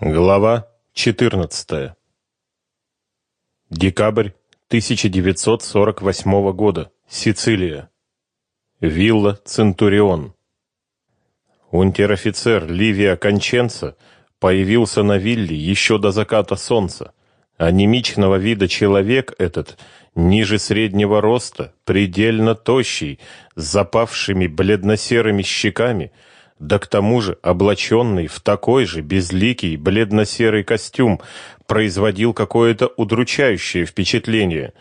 Глава 14. Декабрь 1948 года. Сицилия. Вилла Центурион. Унтер-офицер Ливия Конченца появился на вилле еще до заката солнца. Анемичного вида человек этот, ниже среднего роста, предельно тощий, с запавшими бледно-серыми щеками – да к тому же облаченный в такой же безликий бледно-серый костюм производил какое-то удручающее впечатление.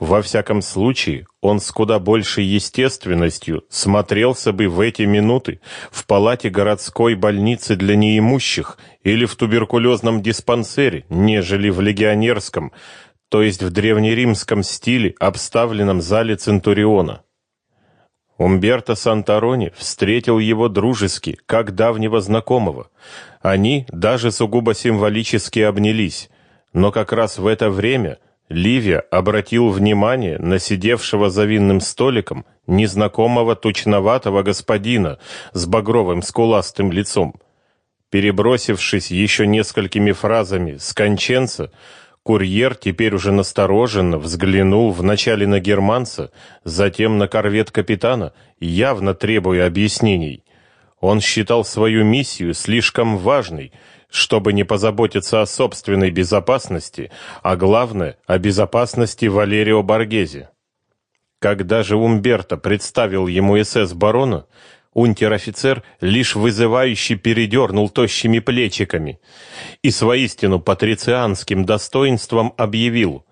Во всяком случае, он с куда большей естественностью смотрелся бы в эти минуты в палате городской больницы для неимущих или в туберкулезном диспансере, нежели в легионерском, то есть в древнеримском стиле, обставленном зале Центуриона. Умберто Санторони встретил его дружески, как давнего знакомого. Они даже сугубо символически обнялись. Но как раз в это время Ливия обратил внимание на сидевшего за винным столиком незнакомого тучноватого господина с багровым скуластым лицом. Перебросившись еще несколькими фразами с конченца, Курьер теперь уже настороженно взглянул вначале на германца, затем на корвет капитана, явно требуя объяснений. Он считал свою миссию слишком важной, чтобы не позаботиться о собственной безопасности, а главное о безопасности Валерио Боргезе. Когда же Умберто представил ему СС барона, Унтер-офицер лишь вызывающе передернул тощими плечиками и с воистину патрицианским достоинством объявил,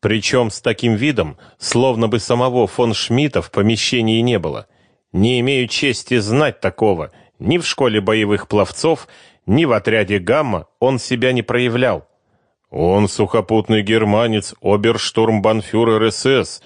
причем с таким видом, словно бы самого фон Шмидта в помещении не было. Не имею чести знать такого, ни в школе боевых пловцов, ни в отряде «Гамма» он себя не проявлял. Он сухопутный германец, оберштурмбанфюрер СС,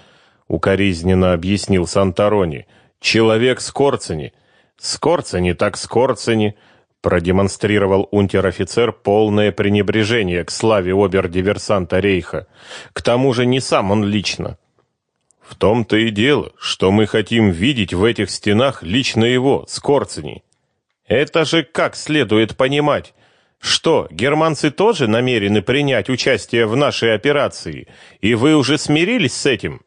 укоризненно объяснил Санторони. Человек с Корцени. Скорцени так Скорцени, продемонстрировал унтер-офицер полное пренебрежение к славе обер-диверсанта Рейха. К тому же не сам он лично. В том-то и дело, что мы хотим видеть в этих стенах лично его, Скорцени. Это же как следует понимать? Что, германцы тоже намерены принять участие в нашей операции, и вы уже смирились с этим?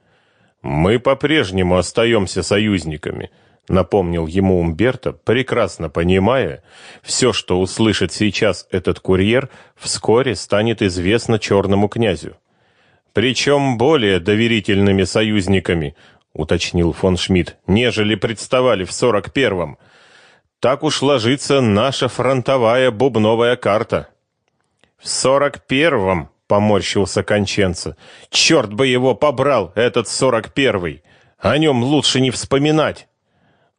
Мы по-прежнему остаемся союзниками напомнил ему Умберто, прекрасно понимая, все, что услышит сейчас этот курьер, вскоре станет известно черному князю. Причем более доверительными союзниками, уточнил фон Шмидт, нежели представали в сорок первом. Так уж ложится наша фронтовая бубновая карта. В сорок первом, поморщился Конченца. Черт бы его побрал, этот сорок первый. О нем лучше не вспоминать.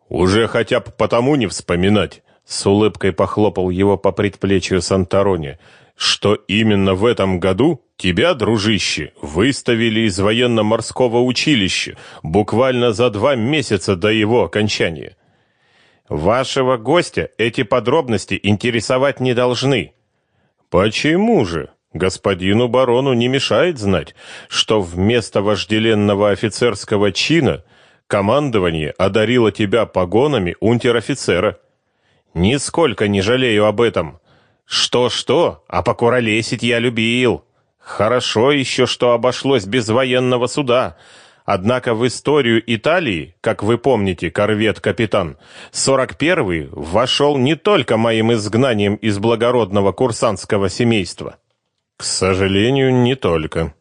Уже хотя бы потому не вспоминать, с улыбкой похлопал его по предплечью Санторони, что именно в этом году тебя, дружище, выставили из военно-морского училища буквально за два месяца до его окончания. Вашего гостя эти подробности интересовать не должны. Почему же? Господину барону не мешает знать, что вместо вожделенного офицерского чина Командование одарило тебя погонами унтер-офицера. Нисколько не жалею об этом. Что-что, а покуролесить я любил. Хорошо еще, что обошлось без военного суда. Однако в историю Италии, как вы помните, корвет-капитан, 41-й вошел не только моим изгнанием из благородного курсантского семейства. К сожалению, не только.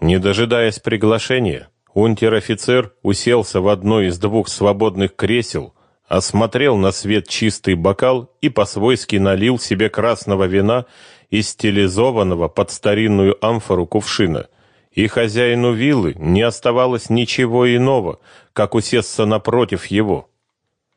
Не дожидаясь приглашения, Унтер-офицер уселся в одно из двух свободных кресел, осмотрел на свет чистый бокал и по-свойски налил себе красного вина из стилизованного под старинную амфору кувшина. И хозяину виллы не оставалось ничего иного, как усесться напротив его.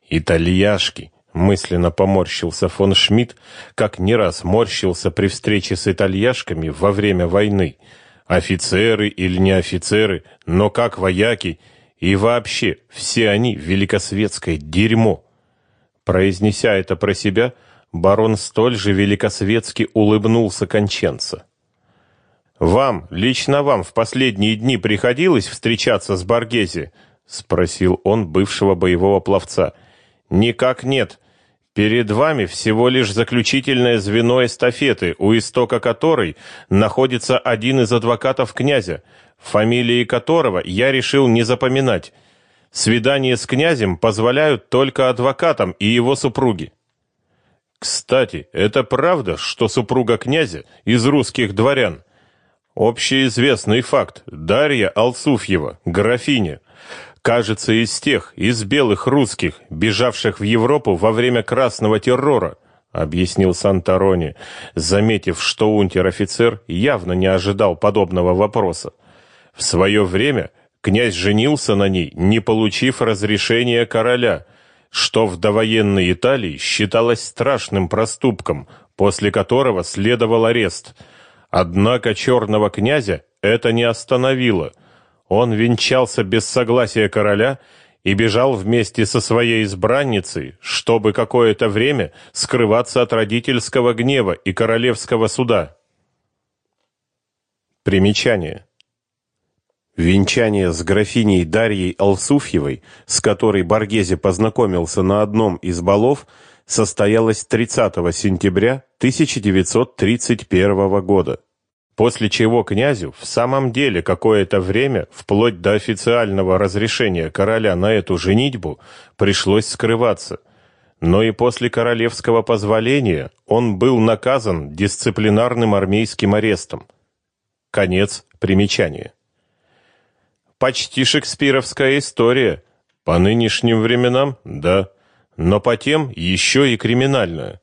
«Итальяшки!» — мысленно поморщился фон Шмидт, как не раз морщился при встрече с итальяшками во время войны — офицеры или не офицеры, но как вояки, и вообще все они великосветское дерьмо. Произнеся это про себя, барон столь же великосветски улыбнулся конченца. Вам, лично вам в последние дни приходилось встречаться с Боргезе? спросил он бывшего боевого пловца. Никак нет. Перед вами всего лишь заключительное звено эстафеты, у истока которой находится один из адвокатов князя, фамилии которого я решил не запоминать. Свидания с князем позволяют только адвокатам и его супруге. Кстати, это правда, что супруга князя из русских дворян? Общеизвестный факт. Дарья Алсуфьева, графиня. Кажется, из тех, из белых русских, бежавших в Европу во время красного террора, объяснил Санторони, заметив, что унтер-офицер явно не ожидал подобного вопроса. В свое время князь женился на ней, не получив разрешения короля, что в довоенной Италии считалось страшным проступком, после которого следовал арест. Однако черного князя это не остановило. Он венчался без согласия короля и бежал вместе со своей избранницей, чтобы какое-то время скрываться от родительского гнева и королевского суда. Примечание. Венчание с графиней Дарьей Алсуфьевой, с которой Боргезе познакомился на одном из балов, состоялось 30 сентября 1931 года. После чего князю в самом деле какое-то время, вплоть до официального разрешения короля на эту женитьбу, пришлось скрываться. Но и после королевского позволения он был наказан дисциплинарным армейским арестом. Конец примечания. Почти шекспировская история. По нынешним временам, да, но по тем еще и криминальная.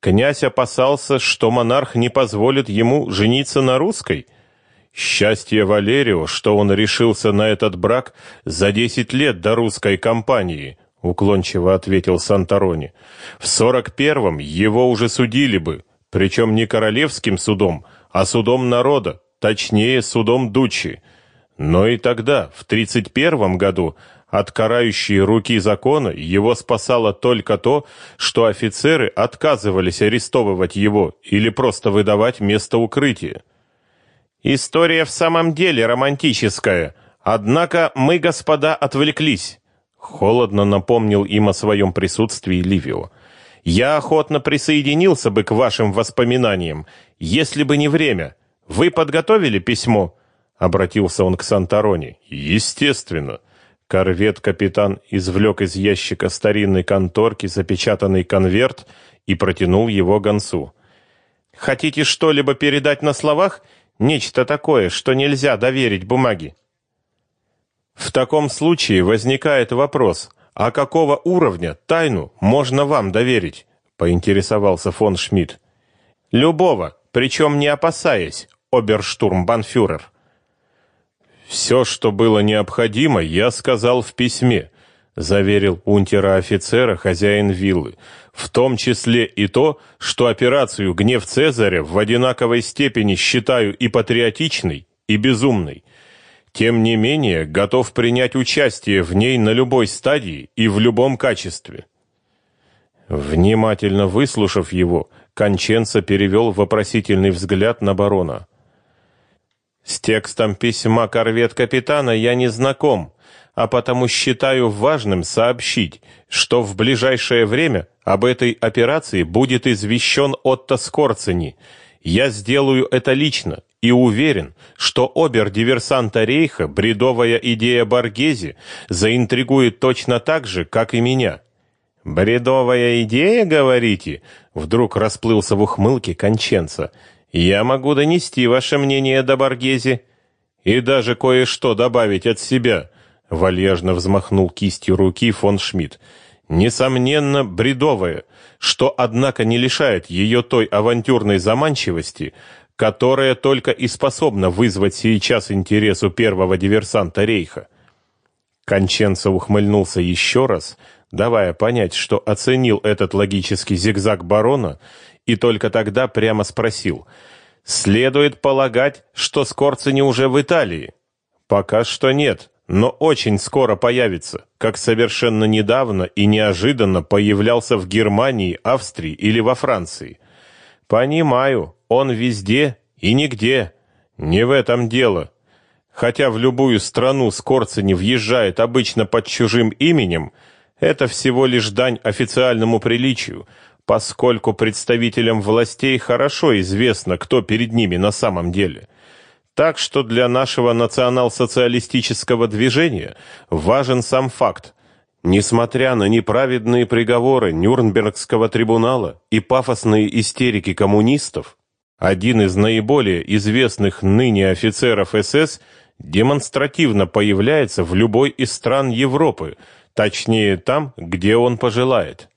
Князь опасался, что монарх не позволит ему жениться на русской. Счастье Валерию, что он решился на этот брак за десять лет до русской кампании, уклончиво ответил Санторони. В сорок первом его уже судили бы, причем не королевским судом, а судом народа, точнее судом дучи. Но и тогда, в 31 году, от карающей руки закона его спасало только то, что офицеры отказывались арестовывать его или просто выдавать место укрытия. История в самом деле романтическая, однако мы, господа, отвлеклись. Холодно напомнил им о своем присутствии Ливио. Я охотно присоединился бы к вашим воспоминаниям, если бы не время. Вы подготовили письмо? Обратился он к Санторони. Естественно. Корвет-капитан извлек из ящика старинной конторки запечатанный конверт и протянул его гонцу. Хотите что-либо передать на словах? Нечто такое, что нельзя доверить бумаге. В таком случае возникает вопрос, а какого уровня тайну можно вам доверить? поинтересовался фон Шмидт. Любого, причем не опасаясь, оберштурмбанфюрер. Все, что было необходимо, я сказал в письме, заверил унтера-офицера хозяин виллы, в том числе и то, что операцию Гнев Цезаря в одинаковой степени считаю и патриотичной, и безумной. Тем не менее, готов принять участие в ней на любой стадии и в любом качестве. Внимательно выслушав его, Конченца перевел вопросительный взгляд на барона. С текстом письма корвет-капитана я не знаком, а потому считаю важным сообщить, что в ближайшее время об этой операции будет извещен Отто Скорцени. Я сделаю это лично и уверен, что обер-диверсанта Рейха бредовая идея Боргези заинтригует точно так же, как и меня. «Бредовая идея, говорите?» Вдруг расплылся в ухмылке Конченца – я могу донести ваше мнение до Боргези и даже кое-что добавить от себя, вальяжно взмахнул кистью руки фон Шмидт. Несомненно, бредовое, что однако не лишает ее той авантюрной заманчивости, которая только и способна вызвать сейчас интерес у первого диверсанта Рейха. Конченцев ухмыльнулся еще раз, давая понять, что оценил этот логический зигзаг барона и только тогда прямо спросил. «Следует полагать, что Скорцени уже в Италии?» «Пока что нет, но очень скоро появится, как совершенно недавно и неожиданно появлялся в Германии, Австрии или во Франции». «Понимаю, он везде и нигде. Не в этом дело. Хотя в любую страну Скорцени въезжает обычно под чужим именем, Это всего лишь дань официальному приличию, поскольку представителям властей хорошо известно, кто перед ними на самом деле. Так что для нашего национал-социалистического движения важен сам факт. Несмотря на неправедные приговоры Нюрнбергского трибунала и пафосные истерики коммунистов, один из наиболее известных ныне офицеров СС демонстративно появляется в любой из стран Европы, точнее там, где он пожелает.